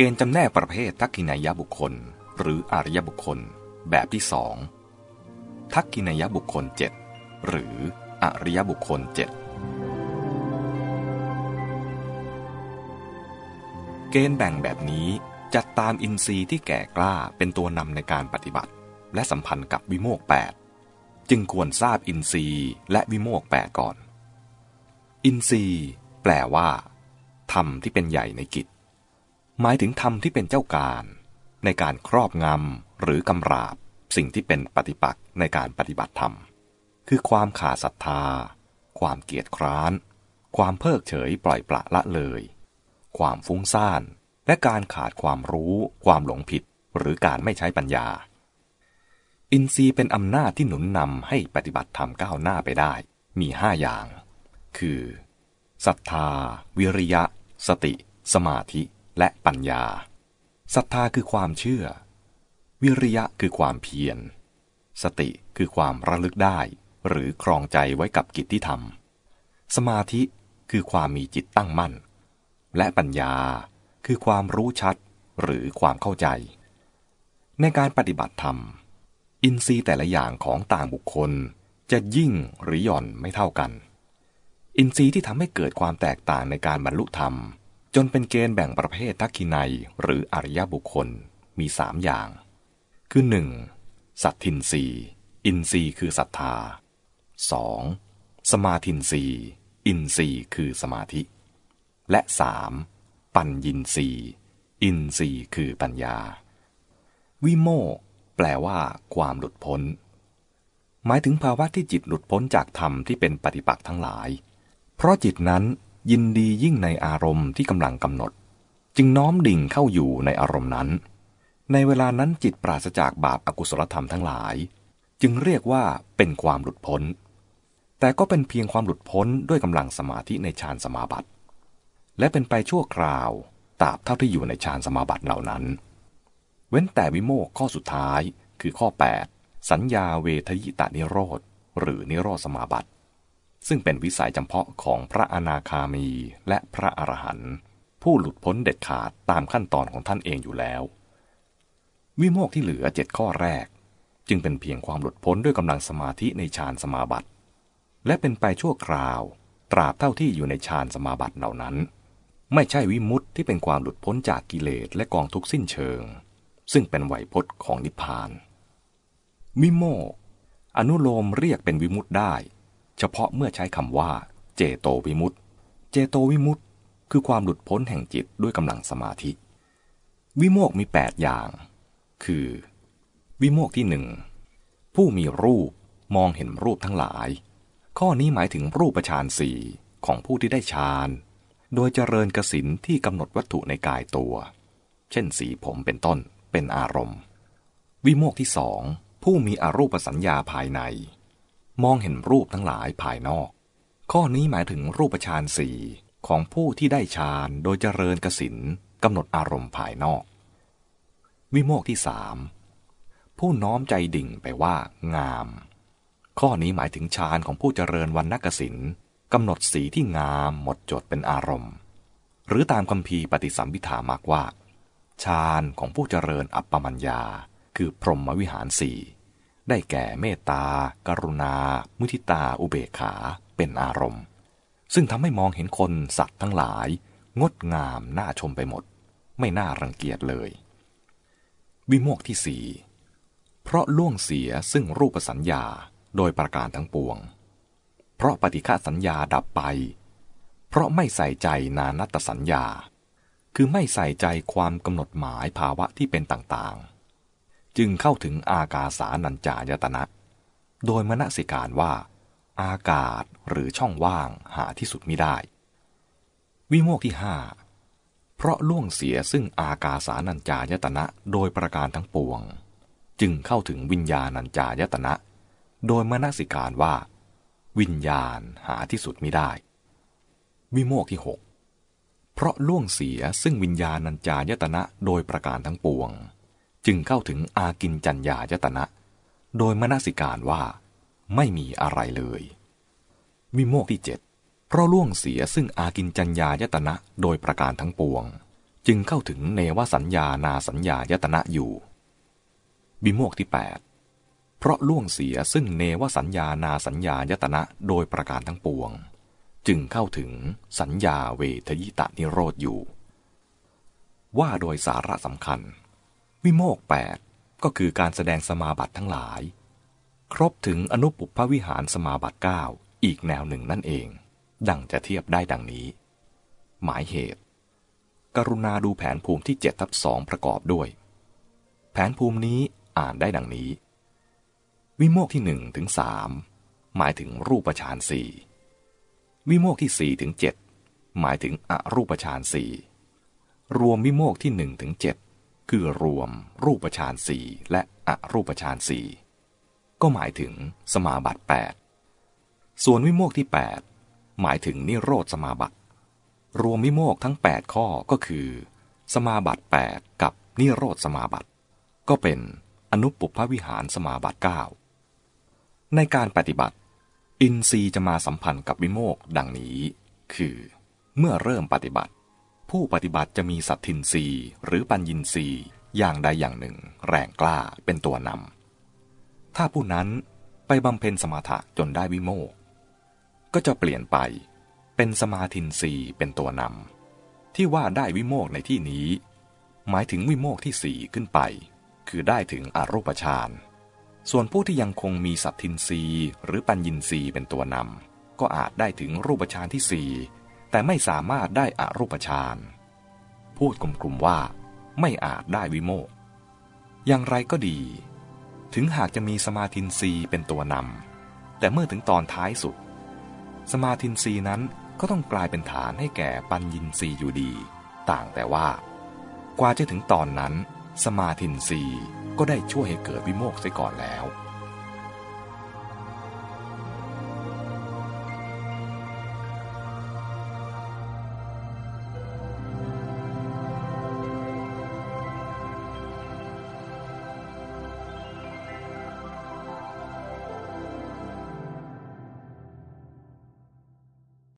เกณฑ์จำแนกประเภททักขินายบุคคล หรืออริยบุคคล แบบที่สองทักขินายบุคคลเจ็ดหรืออริยบุคคลเจ็ดเกณฑ์แบ่งแบบนี้จัดตามอินทรีย์ที่แก่กล้าเป็นตัวนำในการปฏิบัติ และสัมพันธ์กับวิโมกแปดจึงควรทราบอินทรีย์และวิโมกแปดก่อน อินทรีย์ แปลว่าธรรมที่เป็นใหญ่ในกิจ หมายถึงธรรมที่เป็นเจ้าการ ในการครอบงำหรือกำราบ สิ่งที่เป็นปฏิปักษ์ในการปฏิบัติธรรม คือความขาดศรัทธา ความเกียจคร้าน ความเพิกเฉยปล่อยปละละเลย ความฟุ้งซ่าน และการขาดความรู้ ความหลงผิด หรือการไม่ใช้ปัญญา อินทรีย์เป็นอำนาจที่หนุนนำให้ปฏิบัติธรรมก้าวหน้าไปได้ มีห้าอย่าง คือศรัทธา วิริยะ สติ สมาธิ และปัญญาศรัทธาคือความเชื่อ วิริยะคือความเพียร สติคือความระลึกได้ หรือครองใจไว้กับกิจที่ทำสมาธิคือความมีจิตตั้งมั่น และปัญญาคือความรู้ชัดหรือความเข้าใจ ในการปฏิบัติธรรม อินทรีย์แต่ละอย่างของต่างบุคคลจะยิ่งหรือหย่อนไม่เท่ากัน อินทรีย์ที่ทำให้เกิดความแตกต่างในการบรรลุธรรม จนเป็นเกณฑ์แบ่งประเภททักขินัยหรืออริยบุคคลมีสามอย่าง คือ 1. สัตทินรีอินทรีย์คือศรัทธา 2. สมาทินรีอินทรีย์คือสมาธิ และ 3. ปัญญินรีอินทรีย์คือปัญญา วิโมกแปลว่าความหลุดพ้น หมายถึงภาวะที่จิตหลุดพ้นจากธรรมที่เป็นปฏิปักษ์ทั้งหลาย เพราะจิตนั้น ยินดียิ่งในอารมณ์ที่กำลังกำหนด จึงน้อมดิ่งเข้าอยู่ในอารมณ์นั้น ในเวลานั้นจิตปราศจากบาปอากุศลธรรมทั้งหลาย จึงเรียกว่าเป็นความหลุดพ้น แต่ก็เป็นเพียงความหลุดพ้นด้วยกำลังสมาธิในฌานสมาบัติ และเป็นไปชั่วคราวตราบเท่าที่อยู่ในฌานสมาบัติเหล่านั้น เว้นแต่วิโมกข้อสุดท้ายคือข้อ 8 สัญญาเวทยิตานิโรธ หรือนิโรธสมาบัติ ซึ่งเป็นวิสัยจำเพาะของพระอนาคามีและพระอรหันต์ผู้หลุดพ้นเด็ดขาดตามขั้นตอนของท่านเองอยู่แล้ว วิโมกที่เหลือเจ็ดข้อแรก จึงเป็นเพียงความหลุดพ้นด้วยกำลังสมาธิในฌานสมาบัติ และเป็นไปชั่วคราว ตราบเท่าที่อยู่ในฌานสมาบัติเหล่านั้น ไม่ใช่วิมุตที่เป็นความหลุดพ้นจากกิเลสและกองทุกสิ้นเชิง ซึ่งเป็นไหวพจน์ของนิพพาน วิโมกอนุโลมเรียกเป็นวิมุตได้ เฉพาะเมื่อใช้คำว่า เจโตวิมุตต์เจโตวิมุตต์คือความหลุดพ้นแห่งจิตด้วยกำลังสมาธิ วิโมกมี 8 อย่าง คือ วิโมกที่หนึ่งผู้มีรูปมองเห็นรูปทั้งหลาย ข้อนี้หมายถึงรูปฌานสี่ของผู้ที่ได้ฌาน โดยเจริญกสินที่กำหนดวัตถุในกายตัว เช่นสีผมเป็นต้นเป็นอารมณ์ วิโมกที่สองผู้มีอรูปสัญญาภายใน มองเห็นรูปทั้งหลายภายนอก ข้อนี้หมายถึงรูปฌานสี่ของผู้ที่ได้ฌานโดยเจริญกสินกำหนดอารมณ์ภายนอก วิโมกที่สามผู้น้อมใจดิ่งไปว่า งาม ข้อนี้หมายถึงฌานของผู้เจริญวันนักสินกำหนดสีที่งามหมดจดเป็นอารมณ์ หรือตามคำพีปฏิสัมพิธามากว่าฌานของผู้เจริญอัปปมัญญา คือพรหมวิหารสี่ ได้แก่เมตตา กรุณา มุทิตา อุเบกขา เป็นอารมณ์ ซึ่งทำให้มองเห็นคนสัตว์ทั้งหลาย งดงามน่าชมไปหมด ไม่น่ารังเกียจเลย วิโมกที่สี่เพราะล่วงเสียซึ่งรูปสัญญาโดยประการทั้งปวง เพราะปฏิฆาสัญญาดับไป เพราะไม่ใส่ใจนานัตสัญญา คือไม่ใส่ใจความกำหนดหมายภาวะที่เป็นต่างๆ จึงเข้าถึงอากาสานัญจายตนะ โดยมณสิการว่า อากาศหรือช่องว่างหาที่สุดไม่ได้ วิโมกที่ห้าเพราะล่วงเสียซึ่งอากาสานัญจายตนะโดยประการทั้งปวง จึงเข้าถึงวิญญาณัญจายตนะ โดยมณสิการว่า วิญญาณหาที่สุดไม่ได้ วิโมกที่หกเพราะล่วงเสียซึ่งวิญญาณัญจายตนะโดยประการทั้งปวง จึงเข้าถึงอากินจัญญายตนะ โดยมนสิการว่า ไม่มีอะไรเลย วิโมกที่เจ็ดเพราะล่วงเสียซึ่งอากินจัญญายตนะโดยประการทั้งปวง จึงเข้าถึงเนวสัญญานาสัญญายตนะอยู่บิโมกที่ 8 เพราะล่วงเสียซึ่งเนวสัญญานาสัญญายตนะโดยประการทั้งปวง จึงเข้าถึงสัญญาเวทยิตานิโรธอยู่ ว่าโดยสาระสำคัญ วิโมกแปดก็คือการแสดงสมาบัติทั้งหลาย ครบถึงอนุปุพวิหารสมาบัติ9อีกแนวหนึ่งนั่นเอง ดังจะเทียบได้ดังนี้ หมายเหตุ กรุณาดูแผนภูมิที่7ทับสองประกอบด้วย แผนภูมินี้อ่านได้ดังนี้ วิโมกที่หนึ่งถึงสามหมายถึงรูปฌานสี่วิโมกที่สี่ถึงเจ็ดหมายถึงอรูปฌานสี่รวมวิโมกที่หนึ่งถึงเจ็ด คือรวมรูปฌานสี่และอรูปฌานสี่ก็หมายถึงสมาบัติ 8 ส่วนวิโมกที่ 8 หมายถึงนิโรธสมาบัติ รวมวิโมกทั้ง 8 ข้อก็คือ สมาบัติ 8 กับนิโรธสมาบัติ ก็เป็นอนุปุพวิหารสมาบัติ 9 ในการปฏิบัติ อินทรีย์จะมาสัมพันธ์กับวิโมกดังนี้ คือ เมื่อเริ่มปฏิบัติ ผู้ปฏิบัติจะมีสัตทินรีหรือปัญญินรีอย่างใดอย่างหนึ่ง แรงกล้าเป็นตัวนำถ้าผู้นั้นไปบำเพ็ญสมาธิจนได้วิโมก ก็จะเปลี่ยนไปเป็นสมาธินรีเป็นตัวนำที่ว่าได้วิโมกในที่นี้ หมายถึงวิโมกที่สี่ขึ้นไป คือได้ถึงอรูปฌานส่วนผู้ที่ยังคงมีสัตทินรีหรือปัญญินรีเป็นตัวนำก็อาจได้ถึงรูปฌานที่สี่ แต่ไม่สามารถได้อรูปฌานพูดกลุ่มๆว่า ไม่อาจได้วิโมกอย่างไรก็ดี ถึงหากจะมีสมาธินรีเป็นตัวนำแต่เมื่อถึงตอนท้ายสุด สมาธินรีนั้นก็ต้องกลายเป็นฐานให้แก่ปัญญินรีอยู่ดี ต่างแต่ว่า กว่าจะถึงตอนนั้น สมาธินรีก็ได้ช่วยให้เกิดวิโมกเสียก่อนแล้ว